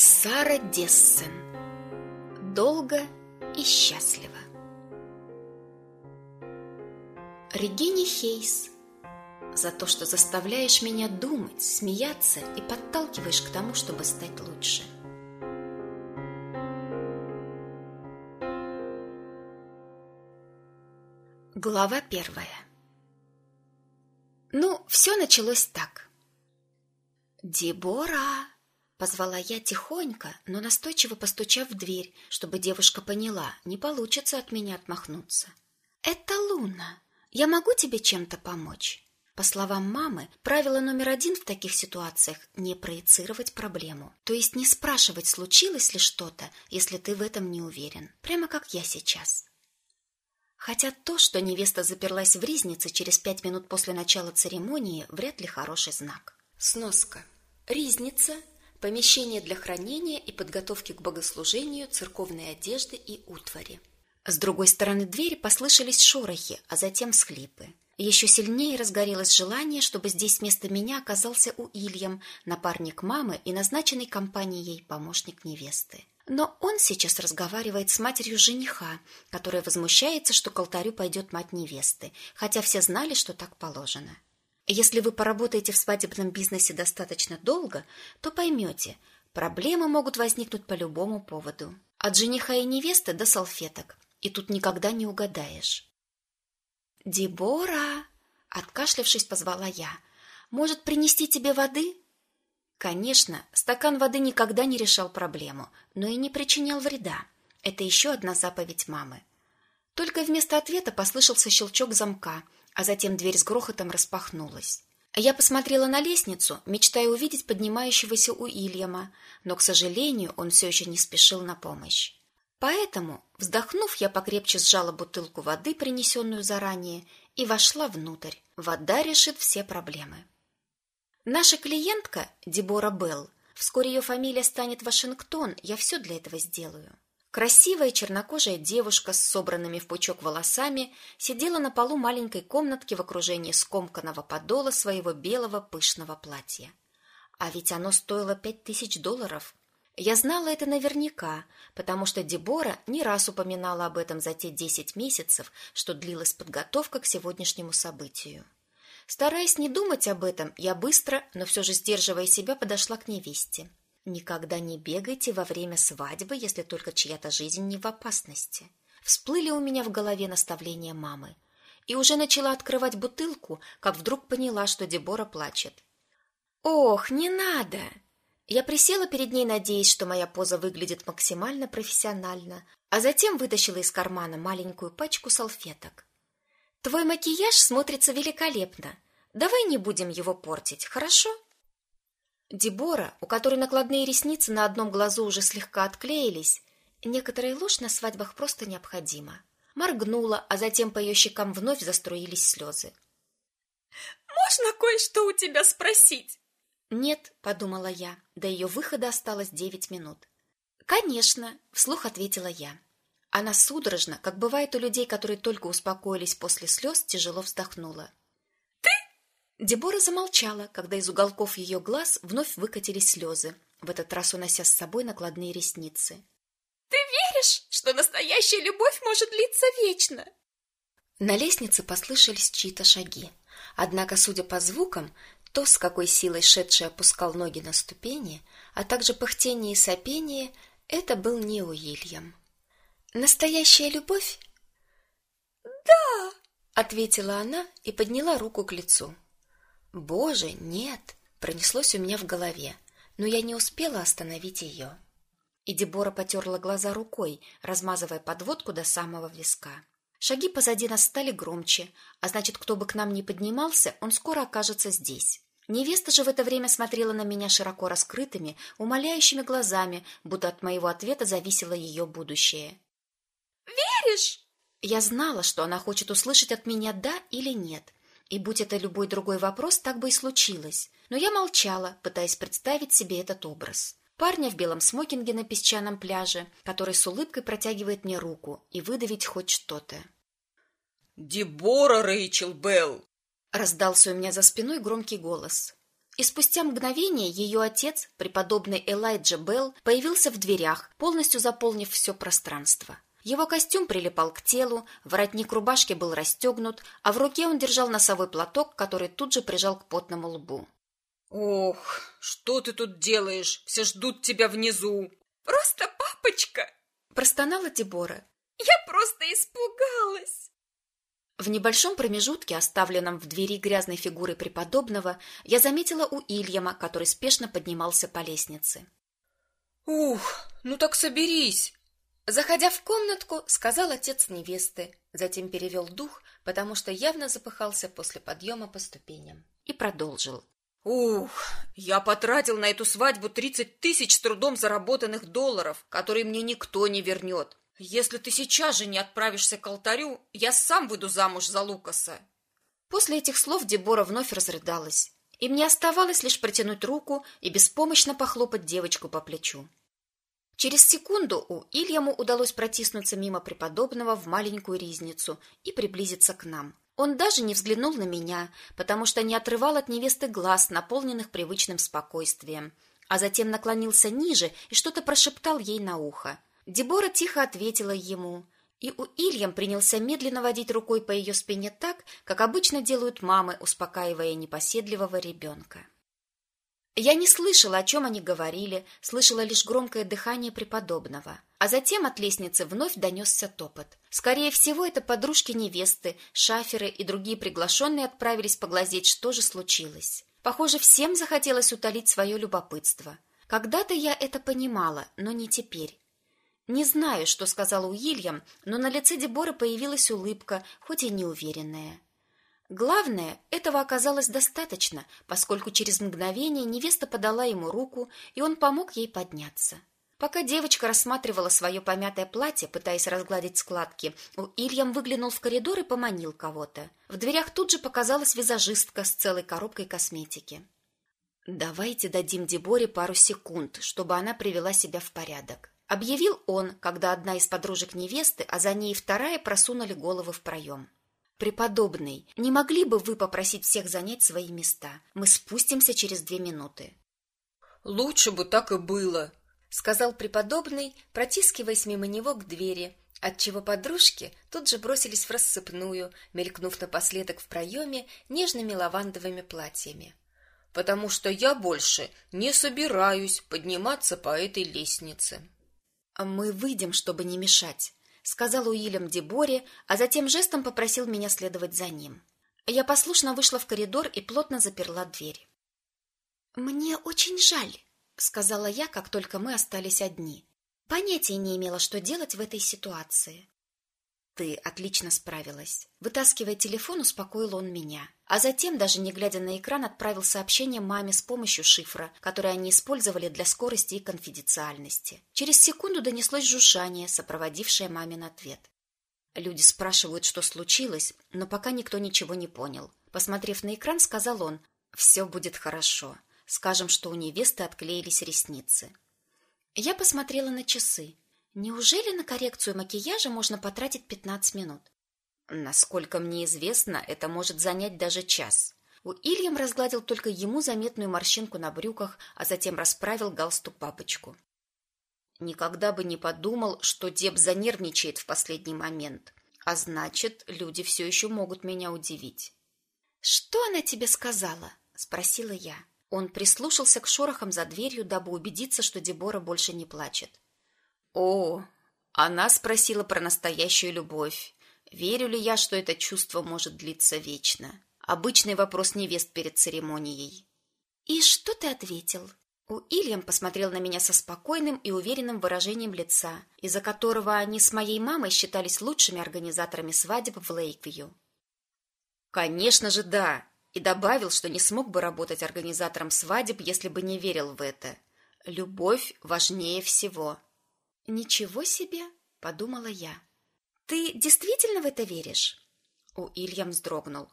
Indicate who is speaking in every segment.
Speaker 1: Сара Дессен. Долго и счастливо. Регине Хейс. За то, что заставляешь меня думать, смеяться и подталкиваешь к тому, чтобы стать лучше. Глава первая. Ну, все началось так. Дебора! Позвала я тихонько, но настойчиво постучав в дверь, чтобы девушка поняла, не получится от меня отмахнуться. «Это Луна. Я могу тебе чем-то помочь?» По словам мамы, правило номер один в таких ситуациях – не проецировать проблему. То есть не спрашивать, случилось ли что-то, если ты в этом не уверен. Прямо как я сейчас. Хотя то, что невеста заперлась в ризнице через пять минут после начала церемонии, вряд ли хороший знак. Сноска. Ризница помещение для хранения и подготовки к богослужению церковной одежды и утвари. С другой стороны двери послышались шорохи, а затем схлипы. Еще сильнее разгорелось желание, чтобы здесь вместо меня оказался Уильям, напарник мамы и назначенный компанией помощник невесты. Но он сейчас разговаривает с матерью жениха, которая возмущается, что к алтарю пойдет мать невесты, хотя все знали, что так положено. Если вы поработаете в свадебном бизнесе достаточно долго, то поймете, проблемы могут возникнуть по любому поводу. От жениха и невесты до салфеток. И тут никогда не угадаешь. «Дебора!» — откашлявшись, позвала я. «Может, принести тебе воды?» Конечно, стакан воды никогда не решал проблему, но и не причинял вреда. Это еще одна заповедь мамы. Только вместо ответа послышался щелчок замка — а затем дверь с грохотом распахнулась. Я посмотрела на лестницу, мечтая увидеть поднимающегося Уильяма, но, к сожалению, он все еще не спешил на помощь. Поэтому, вздохнув, я покрепче сжала бутылку воды, принесенную заранее, и вошла внутрь. Вода решит все проблемы. Наша клиентка, Дебора Белл, вскоре ее фамилия станет Вашингтон, я все для этого сделаю. Красивая чернокожая девушка с собранными в пучок волосами сидела на полу маленькой комнатки в окружении скомканного подола своего белого пышного платья. А ведь оно стоило пять тысяч долларов. Я знала это наверняка, потому что Дебора не раз упоминала об этом за те десять месяцев, что длилась подготовка к сегодняшнему событию. Стараясь не думать об этом, я быстро, но все же сдерживая себя, подошла к невесте. Никогда не бегайте во время свадьбы, если только чья-то жизнь не в опасности. Всплыли у меня в голове наставления мамы. И уже начала открывать бутылку, как вдруг поняла, что Дебора плачет. «Ох, не надо!» Я присела перед ней, надеясь, что моя поза выглядит максимально профессионально, а затем вытащила из кармана маленькую пачку салфеток. «Твой макияж смотрится великолепно. Давай не будем его портить, хорошо?» Дебора, у которой накладные ресницы на одном глазу уже слегка отклеились, некоторая ложь на свадьбах просто необходима. Моргнула, а затем по ее щекам вновь заструились слезы.
Speaker 2: «Можно кое-что у тебя спросить?»
Speaker 1: «Нет», — подумала я, до ее выхода осталось девять минут. «Конечно», — вслух ответила я. Она судорожно, как бывает у людей, которые только успокоились после слез, тяжело вздохнула. Дебора замолчала, когда из уголков ее глаз вновь выкатились слезы, в этот раз унося с собой накладные ресницы.
Speaker 2: «Ты веришь, что настоящая любовь может длиться вечно?»
Speaker 1: На лестнице послышались чьи-то шаги. Однако, судя по звукам, то, с какой силой шедший опускал ноги на ступени, а также пыхтение и сопение, это был не Уильям. «Настоящая любовь?»
Speaker 2: «Да!»
Speaker 1: — ответила она и подняла руку к лицу. Боже, нет, пронеслось у меня в голове, но я не успела остановить ее. И Дебора потерла глаза рукой, размазывая подводку до самого виска. Шаги позади нас стали громче, а значит, кто бы к нам ни поднимался, он скоро окажется здесь. Невеста же в это время смотрела на меня широко раскрытыми, умоляющими глазами, будто от моего ответа зависело ее будущее.
Speaker 2: «Веришь?»
Speaker 1: Я знала, что она хочет услышать от меня «да» или «нет», и будь это любой другой вопрос, так бы и случилось. Но я молчала, пытаясь представить себе этот образ. Парня в белом смокинге на песчаном пляже, который с улыбкой протягивает мне руку, и выдавить хоть что-то.
Speaker 2: «Дебора Рэйчел Белл!»
Speaker 1: Раздался у меня за спиной громкий голос. И спустя мгновение ее отец, преподобный Элайджа Белл, появился в дверях, полностью заполнив все пространство. Его костюм прилипал к телу, воротник рубашки был расстегнут, а в руке он держал носовой платок, который тут же прижал к потному лбу.
Speaker 3: «Ох, что ты тут делаешь? Все ждут тебя внизу!»
Speaker 2: «Просто папочка!»
Speaker 1: – простонала Дебора.
Speaker 2: «Я просто испугалась!»
Speaker 1: В небольшом промежутке, оставленном в двери грязной фигурой преподобного, я заметила у Ильяма, который спешно поднимался по лестнице.
Speaker 3: «Ух, ну так соберись!»
Speaker 1: Заходя в комнатку, сказал отец невесты, затем перевел дух, потому что явно запыхался после подъема по ступеням, и продолжил.
Speaker 3: Ух, я потратил на эту свадьбу тридцать тысяч с трудом заработанных долларов, которые мне никто не вернет. Если ты сейчас же не отправишься к алтарю, я сам выйду замуж за Лукаса.
Speaker 1: После этих слов Дебора вновь разрыдалась, и мне оставалось лишь протянуть руку и беспомощно похлопать девочку по плечу. Через секунду у Ильяму удалось протиснуться мимо преподобного в маленькую ризницу и приблизиться к нам. Он даже не взглянул на меня, потому что не отрывал от невесты глаз, наполненных привычным спокойствием, а затем наклонился ниже и что-то прошептал ей на ухо. Дебора тихо ответила ему, и у Ильям принялся медленно водить рукой по ее спине так, как обычно делают мамы, успокаивая непоседливого ребенка. Я не слышала, о чем они говорили, слышала лишь громкое дыхание преподобного. А затем от лестницы вновь донесся топот. Скорее всего, это подружки невесты, шаферы и другие приглашенные отправились поглазеть, что же случилось. Похоже, всем захотелось утолить свое любопытство. Когда-то я это понимала, но не теперь. Не знаю, что сказал Уильям, но на лице Деборы появилась улыбка, хоть и неуверенная. Главное, этого оказалось достаточно, поскольку через мгновение невеста подала ему руку, и он помог ей подняться. Пока девочка рассматривала свое помятое платье, пытаясь разгладить складки, Ильям выглянул в коридор и поманил кого-то. В дверях тут же показалась визажистка с целой коробкой косметики. «Давайте дадим Деборе пару секунд, чтобы она привела себя в порядок», — объявил он, когда одна из подружек невесты, а за ней вторая просунули головы в проем. «Преподобный, не могли бы вы попросить всех занять свои места? Мы спустимся через две минуты».
Speaker 3: «Лучше бы так и было», —
Speaker 1: сказал преподобный, протискиваясь мимо него к двери, отчего подружки тут же бросились в рассыпную, мелькнув напоследок в проеме нежными лавандовыми платьями.
Speaker 3: «Потому что я больше не собираюсь подниматься по этой лестнице».
Speaker 1: «Мы выйдем, чтобы не мешать», сказал Уильям Деборе, а затем жестом попросил меня следовать за ним. Я послушно вышла в коридор и плотно заперла дверь. «Мне очень жаль», — сказала я, как только мы остались одни. Понятия не имела, что делать в этой ситуации. Ты отлично справилась. Вытаскивая телефон, успокоил он меня. А затем, даже не глядя на экран, отправил сообщение маме с помощью шифра, который они использовали для скорости и конфиденциальности. Через секунду донеслось жужжание, сопроводившее мамин ответ. Люди спрашивают, что случилось, но пока никто ничего не понял. Посмотрев на экран, сказал он, «Все будет хорошо. Скажем, что у невесты отклеились ресницы». Я посмотрела на часы. Неужели на коррекцию макияжа можно потратить 15 минут? Насколько мне известно, это может занять даже час. У Ильям разгладил только ему заметную морщинку на брюках, а затем расправил галстук-папочку. Никогда бы не подумал, что Деб занервничает в последний момент. А значит, люди все еще могут меня удивить. «Что она тебе сказала?» – спросила я. Он прислушался к шорохам за дверью, дабы убедиться, что Дебора больше не плачет. О, она спросила про настоящую любовь. Верю ли я, что это чувство может длиться вечно? Обычный вопрос невест перед церемонией. И что ты ответил? У Ильям посмотрел на меня со спокойным и уверенным выражением лица, из-за которого они с моей мамой считались лучшими организаторами свадеб в Лейквью. Конечно же, да, и добавил, что не смог бы работать организатором свадеб, если бы не верил в это. Любовь важнее всего. «Ничего себе!» — подумала я. «Ты действительно в это веришь?» У Ильям вздрогнул.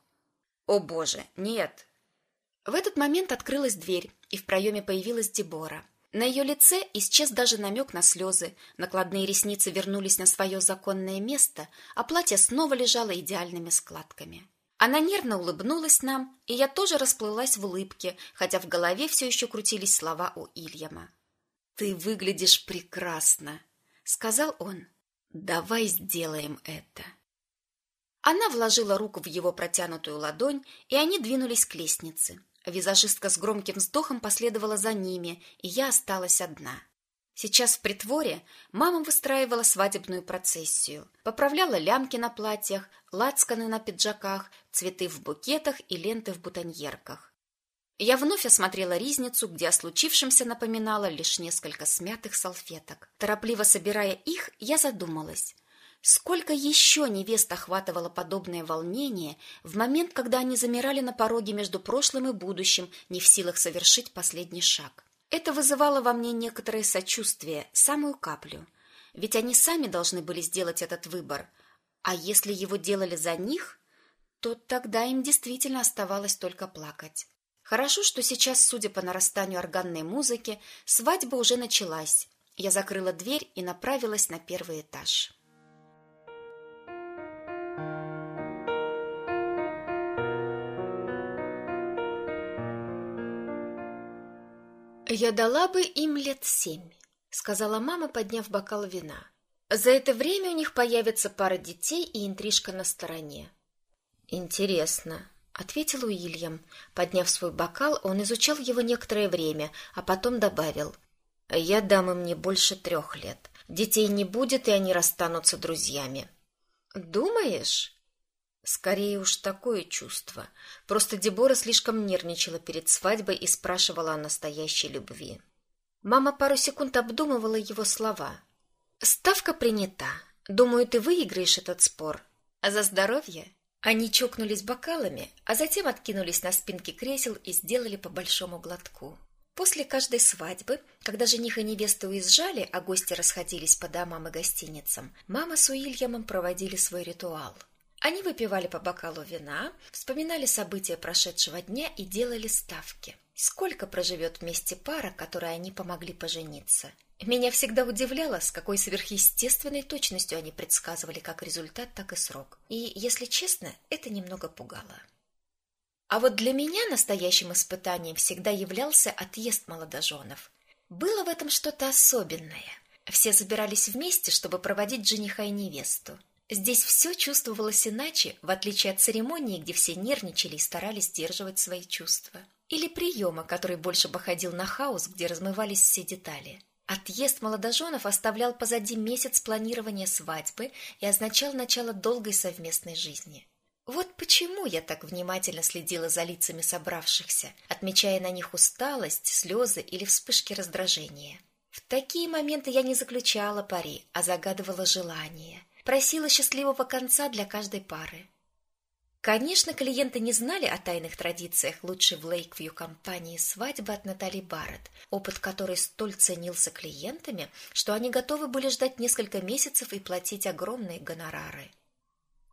Speaker 1: «О боже, нет!» В этот момент открылась дверь, и в проеме появилась Дебора. На ее лице исчез даже намек на слезы, накладные ресницы вернулись на свое законное место, а платье снова лежало идеальными складками. Она нервно улыбнулась нам, и я тоже расплылась в улыбке, хотя в голове все еще крутились слова у Ильяма. «Ты выглядишь прекрасно», — сказал он. «Давай сделаем это». Она вложила руку в его протянутую ладонь, и они двинулись к лестнице. Визажистка с громким вздохом последовала за ними, и я осталась одна. Сейчас в притворе мама выстраивала свадебную процессию, поправляла лямки на платьях, лацканы на пиджаках, цветы в букетах и ленты в бутоньерках. Я вновь осмотрела ризницу, где о случившемся напоминало лишь несколько смятых салфеток. Торопливо собирая их, я задумалась. Сколько еще невест охватывало подобное волнение в момент, когда они замирали на пороге между прошлым и будущим, не в силах совершить последний шаг? Это вызывало во мне некоторое сочувствие, самую каплю. Ведь они сами должны были сделать этот выбор. А если его делали за них, то тогда им действительно оставалось только плакать. Хорошо, что сейчас, судя по нарастанию органной музыки, свадьба уже началась. Я закрыла дверь и направилась на первый этаж. «Я дала бы им лет семь», — сказала мама, подняв бокал вина. «За это время у них появится пара детей и интрижка на стороне». «Интересно», — ответил Уильям. Подняв свой бокал, он изучал его некоторое время, а потом добавил. «Я дам им не больше трех лет. Детей не будет, и они расстанутся друзьями». «Думаешь?» Скорее уж такое чувство. Просто Дебора слишком нервничала перед свадьбой и спрашивала о настоящей любви. Мама пару секунд обдумывала его слова. «Ставка принята. Думаю, ты выиграешь этот спор. А за здоровье?» Они чокнулись бокалами, а затем откинулись на спинки кресел и сделали по большому глотку. После каждой свадьбы, когда жених и невеста уезжали, а гости расходились по домам и гостиницам, мама с Уильямом проводили свой ритуал – они выпивали по бокалу вина, вспоминали события прошедшего дня и делали ставки. Сколько проживет вместе пара, которой они помогли пожениться? Меня всегда удивляло, с какой сверхъестественной точностью они предсказывали как результат, так и срок. И, если честно, это немного пугало. А вот для меня настоящим испытанием всегда являлся отъезд молодоженов. Было в этом что-то особенное. Все собирались вместе, чтобы проводить жениха и невесту. Здесь все чувствовалось иначе, в отличие от церемонии, где все нервничали и старались сдерживать свои чувства. Или приема, который больше походил на хаос, где размывались все детали. Отъезд молодоженов оставлял позади месяц планирования свадьбы и означал начало долгой совместной жизни. Вот почему я так внимательно следила за лицами собравшихся, отмечая на них усталость, слезы или вспышки раздражения. В такие моменты я не заключала пари, а загадывала желания – просила счастливого конца для каждой пары. Конечно, клиенты не знали о тайных традициях лучшей в Лейквью компании свадьбы от Натали Барретт, опыт которой столь ценился клиентами, что они готовы были ждать несколько месяцев и платить огромные гонорары.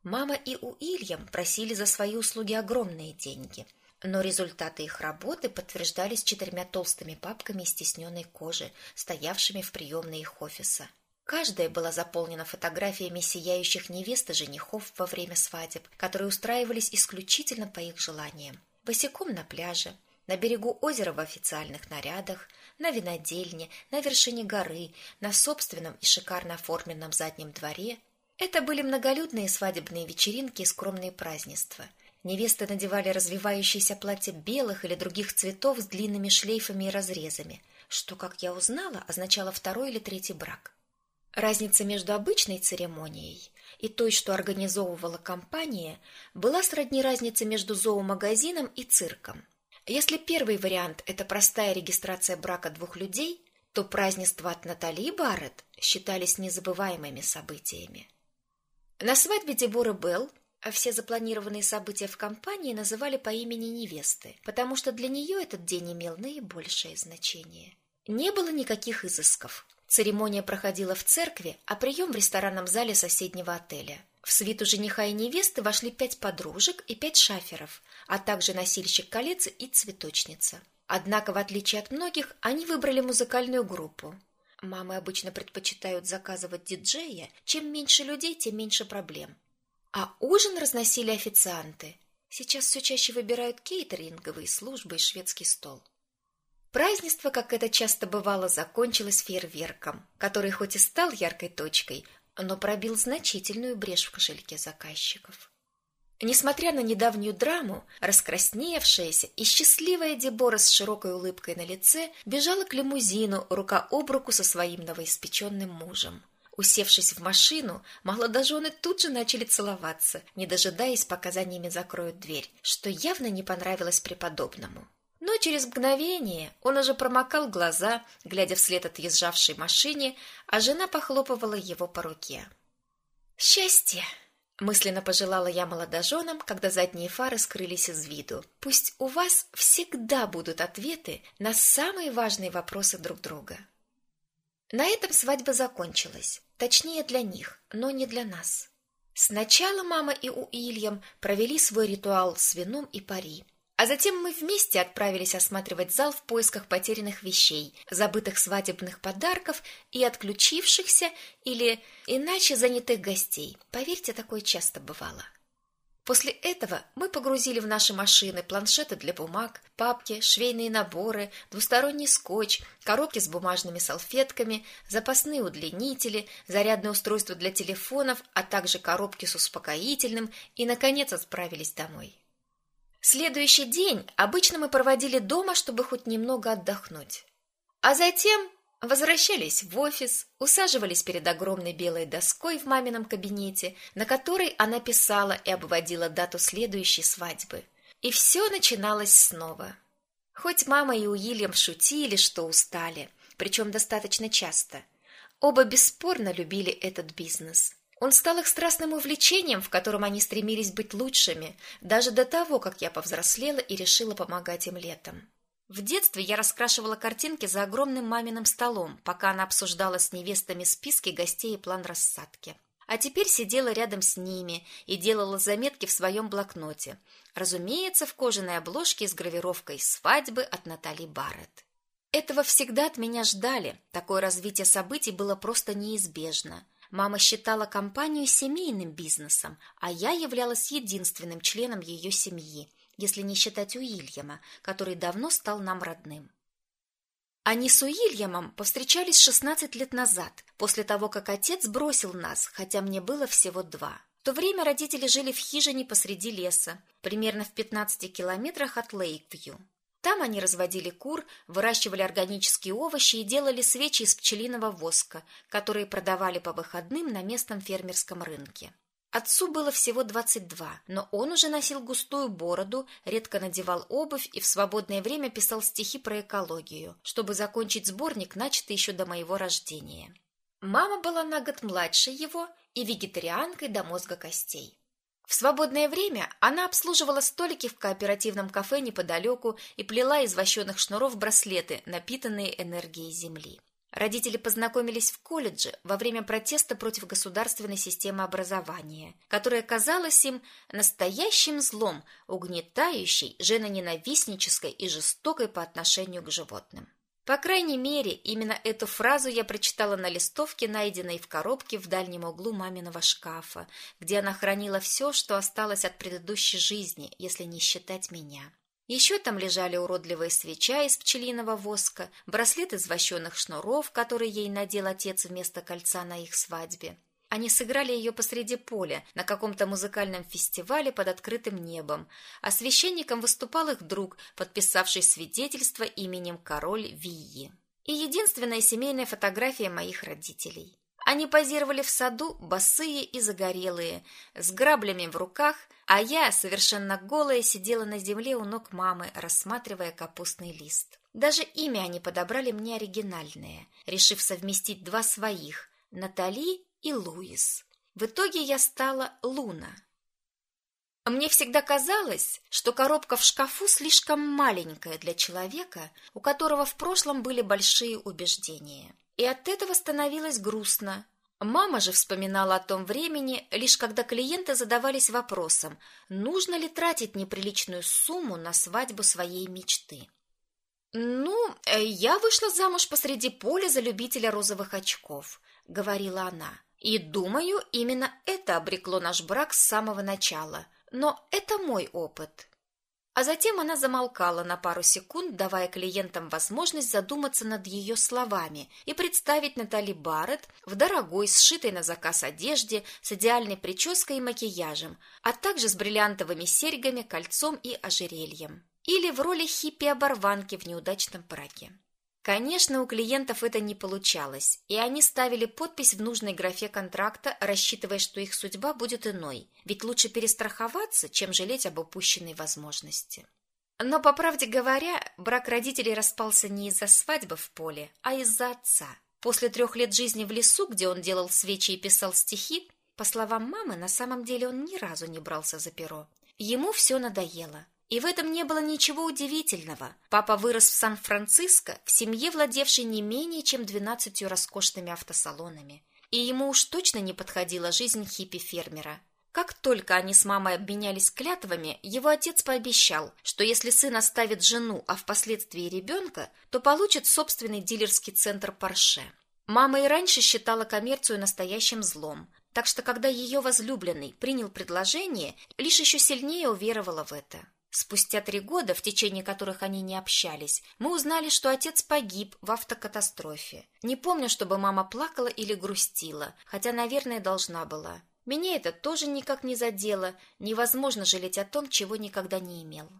Speaker 1: Мама и Уильям просили за свои услуги огромные деньги, но результаты их работы подтверждались четырьмя толстыми папками из стесненной кожи, стоявшими в приемной их офиса – Каждая была заполнена фотографиями сияющих невест и женихов во время свадеб, которые устраивались исключительно по их желаниям. Босиком на пляже, на берегу озера в официальных нарядах, на винодельне, на вершине горы, на собственном и шикарно оформленном заднем дворе. Это были многолюдные свадебные вечеринки и скромные празднества. Невесты надевали развивающиеся платья белых или других цветов с длинными шлейфами и разрезами, что, как я узнала, означало второй или третий брак. Разница между обычной церемонией и той, что организовывала компания, была сродни разнице между зоомагазином и цирком. Если первый вариант – это простая регистрация брака двух людей, то празднества от Натали Барретт считались незабываемыми событиями. На свадьбе Деборы Белл а все запланированные события в компании называли по имени невесты, потому что для нее этот день имел наибольшее значение. Не было никаких изысков. Церемония проходила в церкви, а прием в ресторанном зале соседнего отеля. В свиту жениха и невесты вошли пять подружек и пять шаферов, а также носильщик колец и цветочница. Однако, в отличие от многих, они выбрали музыкальную группу. Мамы обычно предпочитают заказывать диджея, чем меньше людей, тем меньше проблем. А ужин разносили официанты. Сейчас все чаще выбирают кейтеринговые службы и шведский стол. Празднество, как это часто бывало, закончилось фейерверком, который хоть и стал яркой точкой, но пробил значительную брешь в кошельке заказчиков. Несмотря на недавнюю драму, раскрасневшаяся и счастливая Дебора с широкой улыбкой на лице бежала к лимузину рука об руку со своим новоиспеченным мужем. Усевшись в машину, молодожены тут же начали целоваться, не дожидаясь, пока за ними закроют дверь, что явно не понравилось преподобному. Но через мгновение он уже промокал глаза, глядя вслед отъезжавшей машине, а жена похлопывала его по руке. «Счастье!» — мысленно пожелала я молодоженам, когда задние фары скрылись из виду. «Пусть у вас всегда будут ответы на самые важные вопросы друг друга». На этом свадьба закончилась. Точнее, для них, но не для нас. Сначала мама и Уильям провели свой ритуал с вином и пари. А затем мы вместе отправились осматривать зал в поисках потерянных вещей, забытых свадебных подарков и отключившихся или иначе занятых гостей. Поверьте, такое часто бывало. После этого мы погрузили в наши машины планшеты для бумаг, папки, швейные наборы, двусторонний скотч, коробки с бумажными салфетками, запасные удлинители, зарядное устройство для телефонов, а также коробки с успокоительным и, наконец, отправились домой. Следующий день обычно мы проводили дома, чтобы хоть немного отдохнуть. А затем возвращались в офис, усаживались перед огромной белой доской в мамином кабинете, на которой она писала и обводила дату следующей свадьбы. И все начиналось снова. Хоть мама и Уильям шутили, что устали, причем достаточно часто, оба бесспорно любили этот бизнес – он стал их страстным увлечением, в котором они стремились быть лучшими, даже до того, как я повзрослела и решила помогать им летом. В детстве я раскрашивала картинки за огромным маминым столом, пока она обсуждала с невестами списки гостей и план рассадки. А теперь сидела рядом с ними и делала заметки в своем блокноте. Разумеется, в кожаной обложке с гравировкой «Свадьбы» от Натальи Барретт. Этого всегда от меня ждали, такое развитие событий было просто неизбежно. Мама считала компанию семейным бизнесом, а я являлась единственным членом ее семьи, если не считать Уильяма, который давно стал нам родным. Они с Уильямом повстречались 16 лет назад, после того, как отец бросил нас, хотя мне было всего два. В то время родители жили в хижине посреди леса, примерно в 15 километрах от Лейквью. Там они разводили кур, выращивали органические овощи и делали свечи из пчелиного воска, которые продавали по выходным на местном фермерском рынке. Отцу было всего 22, но он уже носил густую бороду, редко надевал обувь и в свободное время писал стихи про экологию, чтобы закончить сборник, начатый еще до моего рождения. Мама была на год младше его и вегетарианкой до мозга костей. В свободное время она обслуживала столики в кооперативном кафе неподалеку и плела из вощеных шнуров браслеты, напитанные энергией Земли. Родители познакомились в колледже во время протеста против государственной системы образования, которая казалась им настоящим злом, угнетающей, женоненавистнической и жестокой по отношению к животным. По крайней мере, именно эту фразу я прочитала на листовке, найденной в коробке в дальнем углу маминого шкафа, где она хранила все, что осталось от предыдущей жизни, если не считать меня. Еще там лежали уродливые свеча из пчелиного воска, браслет из вощеных шнуров, который ей надел отец вместо кольца на их свадьбе, они сыграли ее посреди поля, на каком-то музыкальном фестивале под открытым небом, а священником выступал их друг, подписавший свидетельство именем король Вии. И единственная семейная фотография моих родителей. Они позировали в саду, босые и загорелые, с граблями в руках, а я, совершенно голая, сидела на земле у ног мамы, рассматривая капустный лист. Даже имя они подобрали мне оригинальное, решив совместить два своих – Натали и Луис. В итоге я стала Луна. Мне всегда казалось, что коробка в шкафу слишком маленькая для человека, у которого в прошлом были большие убеждения. И от этого становилось грустно. Мама же вспоминала о том времени, лишь когда клиенты задавались вопросом, нужно ли тратить неприличную сумму на свадьбу своей мечты. «Ну, э, я вышла замуж посреди поля за любителя розовых очков», — говорила она. И думаю, именно это обрекло наш брак с самого начала. Но это мой опыт. А затем она замолкала на пару секунд, давая клиентам возможность задуматься над ее словами и представить Натали Барретт в дорогой, сшитой на заказ одежде, с идеальной прической и макияжем, а также с бриллиантовыми серьгами, кольцом и ожерельем. Или в роли хиппи-оборванки в неудачном браке. Конечно, у клиентов это не получалось, и они ставили подпись в нужной графе контракта, рассчитывая, что их судьба будет иной, ведь лучше перестраховаться, чем жалеть об упущенной возможности. Но, по правде говоря, брак родителей распался не из-за свадьбы в поле, а из-за отца. После трех лет жизни в лесу, где он делал свечи и писал стихи, по словам мамы, на самом деле он ни разу не брался за перо. Ему все надоело. И в этом не было ничего удивительного. Папа вырос в Сан-Франциско, в семье, владевшей не менее чем двенадцатью роскошными автосалонами. И ему уж точно не подходила жизнь хиппи-фермера. Как только они с мамой обменялись клятвами, его отец пообещал, что если сын оставит жену, а впоследствии ребенка, то получит собственный дилерский центр Порше. Мама и раньше считала коммерцию настоящим злом, так что когда ее возлюбленный принял предложение, лишь еще сильнее уверовала в это. Спустя три года, в течение которых они не общались, мы узнали, что отец погиб в автокатастрофе. Не помню, чтобы мама плакала или грустила, хотя, наверное, должна была. Меня это тоже никак не задело, невозможно жалеть о том, чего никогда не имел.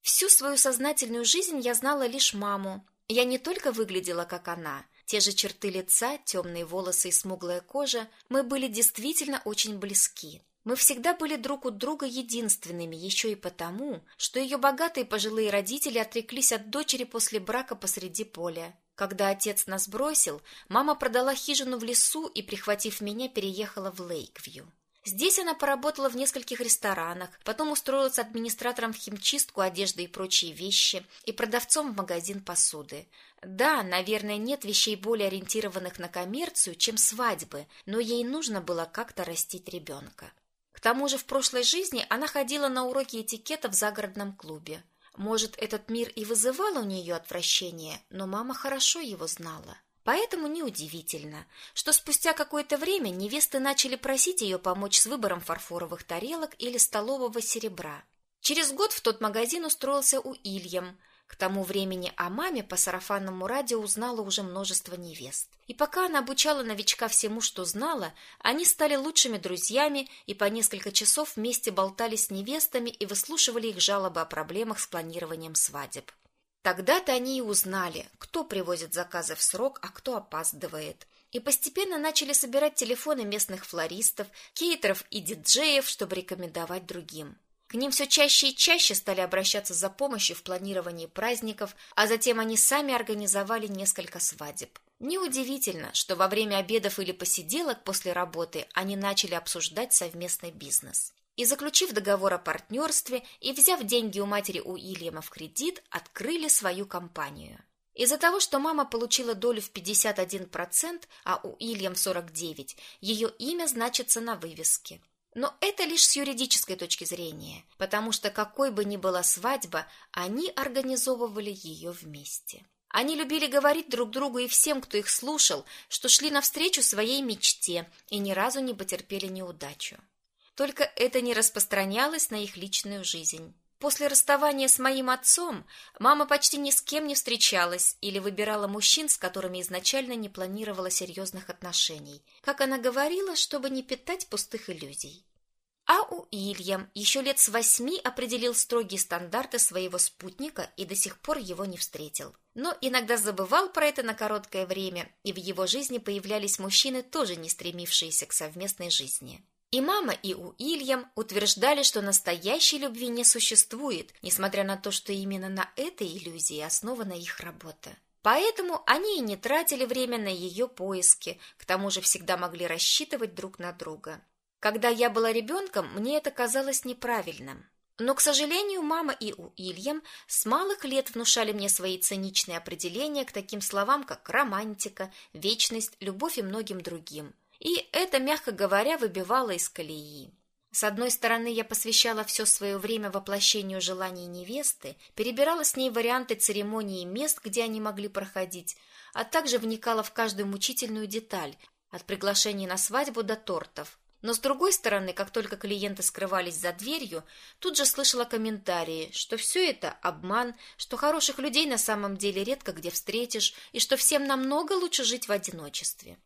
Speaker 1: Всю свою сознательную жизнь я знала лишь маму. Я не только выглядела как она, те же черты лица, темные волосы и смуглая кожа, мы были действительно очень близки. Мы всегда были друг у друга единственными, еще и потому, что ее богатые пожилые родители отреклись от дочери после брака посреди поля. Когда отец нас бросил, мама продала хижину в лесу и, прихватив меня, переехала в Лейквью. Здесь она поработала в нескольких ресторанах, потом устроилась администратором в химчистку одежды и прочие вещи и продавцом в магазин посуды. Да, наверное, нет вещей более ориентированных на коммерцию, чем свадьбы, но ей нужно было как-то растить ребенка. К тому же в прошлой жизни она ходила на уроки этикета в загородном клубе. Может, этот мир и вызывал у нее отвращение, но мама хорошо его знала. Поэтому неудивительно, что спустя какое-то время невесты начали просить ее помочь с выбором фарфоровых тарелок или столового серебра. Через год в тот магазин устроился у Ильям – к тому времени о маме по сарафанному радио узнала уже множество невест. И пока она обучала новичка всему, что знала, они стали лучшими друзьями и по несколько часов вместе болтали с невестами и выслушивали их жалобы о проблемах с планированием свадеб. Тогда-то они и узнали, кто привозит заказы в срок, а кто опаздывает. И постепенно начали собирать телефоны местных флористов, кейтеров и диджеев, чтобы рекомендовать другим. К ним все чаще и чаще стали обращаться за помощью в планировании праздников, а затем они сами организовали несколько свадеб. Неудивительно, что во время обедов или посиделок после работы они начали обсуждать совместный бизнес. И заключив договор о партнерстве и взяв деньги у матери Уильяма в кредит, открыли свою компанию. Из-за того, что мама получила долю в 51%, а у Уильям 49%, ее имя значится на вывеске. Но это лишь с юридической точки зрения, потому что какой бы ни была свадьба, они организовывали ее вместе. Они любили говорить друг другу и всем, кто их слушал, что шли навстречу своей мечте и ни разу не потерпели неудачу. Только это не распространялось на их личную жизнь. После расставания с моим отцом мама почти ни с кем не встречалась или выбирала мужчин, с которыми изначально не планировала серьезных отношений, как она говорила, чтобы не питать пустых иллюзий. А у Ильям еще лет с восьми определил строгие стандарты своего спутника и до сих пор его не встретил. Но иногда забывал про это на короткое время, и в его жизни появлялись мужчины, тоже не стремившиеся к совместной жизни. И мама, и у Ильям утверждали, что настоящей любви не существует, несмотря на то, что именно на этой иллюзии основана их работа. Поэтому они и не тратили время на ее поиски, к тому же всегда могли рассчитывать друг на друга. Когда я была ребенком, мне это казалось неправильным. Но, к сожалению, мама и у Ильям с малых лет внушали мне свои циничные определения к таким словам, как романтика, вечность, любовь и многим другим – и это, мягко говоря, выбивало из колеи. С одной стороны, я посвящала все свое время воплощению желаний невесты, перебирала с ней варианты церемонии и мест, где они могли проходить, а также вникала в каждую мучительную деталь, от приглашений на свадьбу до тортов. Но с другой стороны, как только клиенты скрывались за дверью, тут же слышала комментарии, что все это обман, что хороших людей на самом деле редко где встретишь, и что всем намного лучше жить в одиночестве.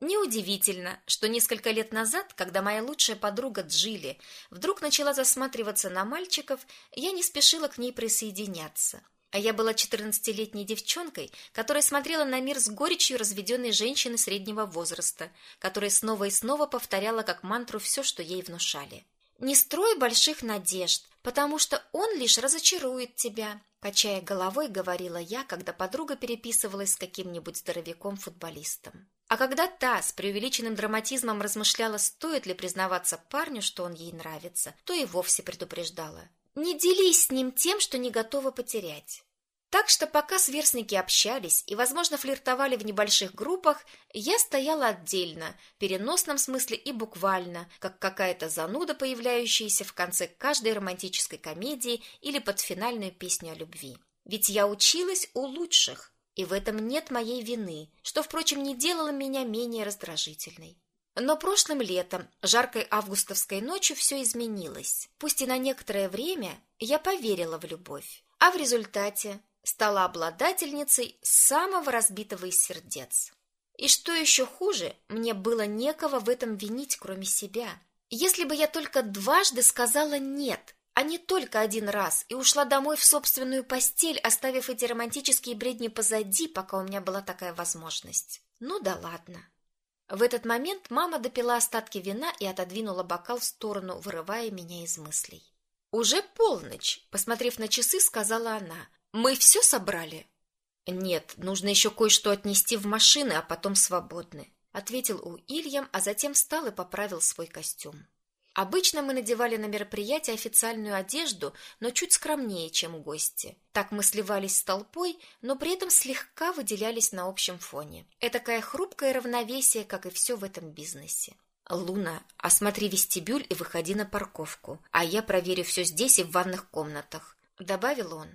Speaker 1: Неудивительно, что несколько лет назад, когда моя лучшая подруга Джилли вдруг начала засматриваться на мальчиков, я не спешила к ней присоединяться. А я была четырнадцатилетней девчонкой, которая смотрела на мир с горечью разведенной женщины среднего возраста, которая снова и снова повторяла как мантру все, что ей внушали. «Не строй больших надежд, потому что он лишь разочарует тебя», качая головой, говорила я, когда подруга переписывалась с каким-нибудь здоровяком-футболистом. А когда та с преувеличенным драматизмом размышляла, стоит ли признаваться парню, что он ей нравится, то и вовсе предупреждала. Не делись с ним тем, что не готова потерять. Так что пока сверстники общались и, возможно, флиртовали в небольших группах, я стояла отдельно, в переносном смысле и буквально, как какая-то зануда, появляющаяся в конце каждой романтической комедии или под финальную песню о любви. Ведь я училась у лучших, и в этом нет моей вины, что, впрочем, не делало меня менее раздражительной. Но прошлым летом, жаркой августовской ночью, все изменилось. Пусть и на некоторое время я поверила в любовь, а в результате стала обладательницей самого разбитого из сердец. И что еще хуже, мне было некого в этом винить, кроме себя. Если бы я только дважды сказала «нет», а не только один раз, и ушла домой в собственную постель, оставив эти романтические бредни позади, пока у меня была такая возможность. Ну да ладно. В этот момент мама допила остатки вина и отодвинула бокал в сторону, вырывая меня из мыслей. «Уже полночь», — посмотрев на часы, сказала она. «Мы все собрали?» «Нет, нужно еще кое-что отнести в машины, а потом свободны», — ответил у Ильям, а затем встал и поправил свой костюм. Обычно мы надевали на мероприятие официальную одежду, но чуть скромнее, чем гости. Так мы сливались с толпой, но при этом слегка выделялись на общем фоне. Этакое хрупкое равновесие, как и все в этом бизнесе. «Луна, осмотри вестибюль и выходи на парковку, а я проверю все здесь и в ванных комнатах», — добавил он.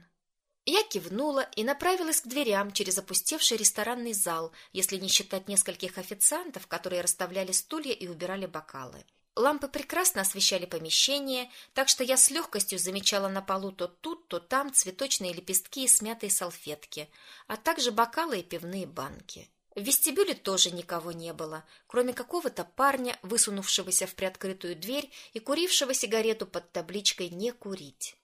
Speaker 1: Я кивнула и направилась к дверям через опустевший ресторанный зал, если не считать нескольких официантов, которые расставляли стулья и убирали бокалы. Лампы прекрасно освещали помещение, так что я с легкостью замечала на полу то тут, то там цветочные лепестки и смятые салфетки, а также бокалы и пивные банки. В вестибюле тоже никого не было, кроме какого-то парня, высунувшегося в приоткрытую дверь и курившего сигарету под табличкой «Не курить».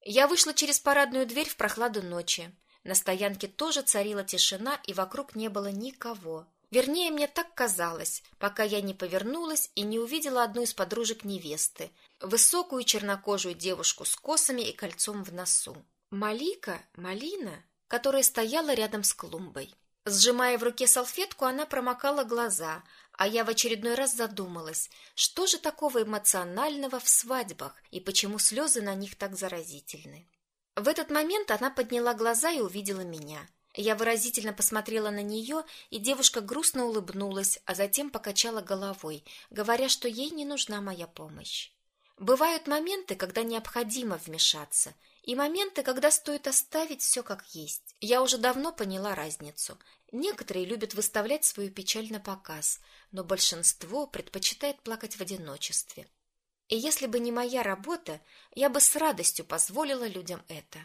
Speaker 1: Я вышла через парадную дверь в прохладу ночи. На стоянке тоже царила тишина, и вокруг не было никого. Вернее, мне так казалось, пока я не повернулась и не увидела одну из подружек невесты, высокую чернокожую девушку с косами и кольцом в носу. Малика, Малина, которая стояла рядом с клумбой. Сжимая в руке салфетку, она промокала глаза, а я в очередной раз задумалась, что же такого эмоционального в свадьбах и почему слезы на них так заразительны. В этот момент она подняла глаза и увидела меня – я выразительно посмотрела на нее, и девушка грустно улыбнулась, а затем покачала головой, говоря, что ей не нужна моя помощь. Бывают моменты, когда необходимо вмешаться, и моменты, когда стоит оставить все как есть. Я уже давно поняла разницу. Некоторые любят выставлять свою печаль на показ, но большинство предпочитает плакать в одиночестве. И если бы не моя работа, я бы с радостью позволила людям это.